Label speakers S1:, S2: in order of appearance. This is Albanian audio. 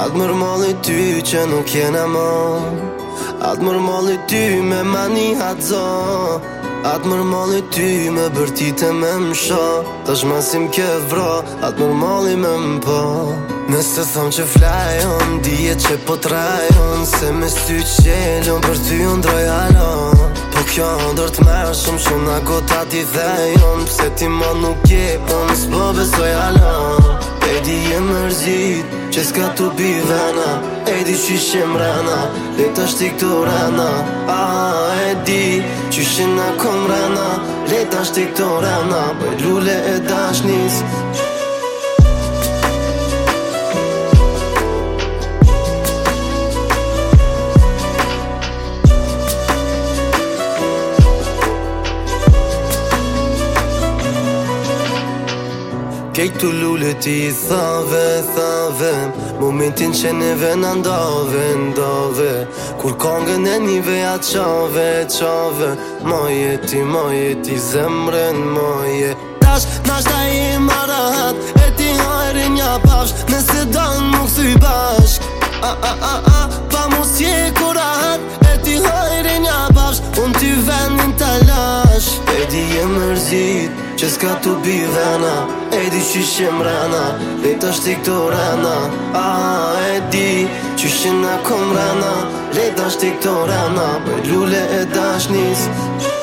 S1: Atë mërmolli ty që nuk jena mo Atë mërmolli ty me mani atë zo Atë mërmolli ty me bërtit e me më sho Të shmasim ke vro, atë mërmolli me më po Nëse të që flajon, dije që po trajon Se me sty që gjelon, për ty unë droj alo Po kjo ndër të me shumë, shumë nga gota ti dhejon Pse ti më nuk je, po nësë po besoj Që s'ka të bivana E di që shem rana Dhe të shti këtu rana A e di që shena kom rana Le të shti këtu rana Bëj lule e
S2: dashnis
S1: Gjek të lullë ti thave, thave Momentin që neve në ndave, ndave Kur kongën e një veja qave, qave Ma jeti, ma jeti zemrën, ma jeti
S2: Tash, nash ta i marat E ti hajri një pash Nëse danë më kësë i bash A, a, a, a, Pa mos je kurat E ti hajri një pash Unë
S1: ty vendin të lash E di e mërzit Që s'ka tu bi E di që shem rana Dhe të shti këto rana A, e di që shena kom rana Dhe të shti këto rana Bëj lule e
S2: dashnis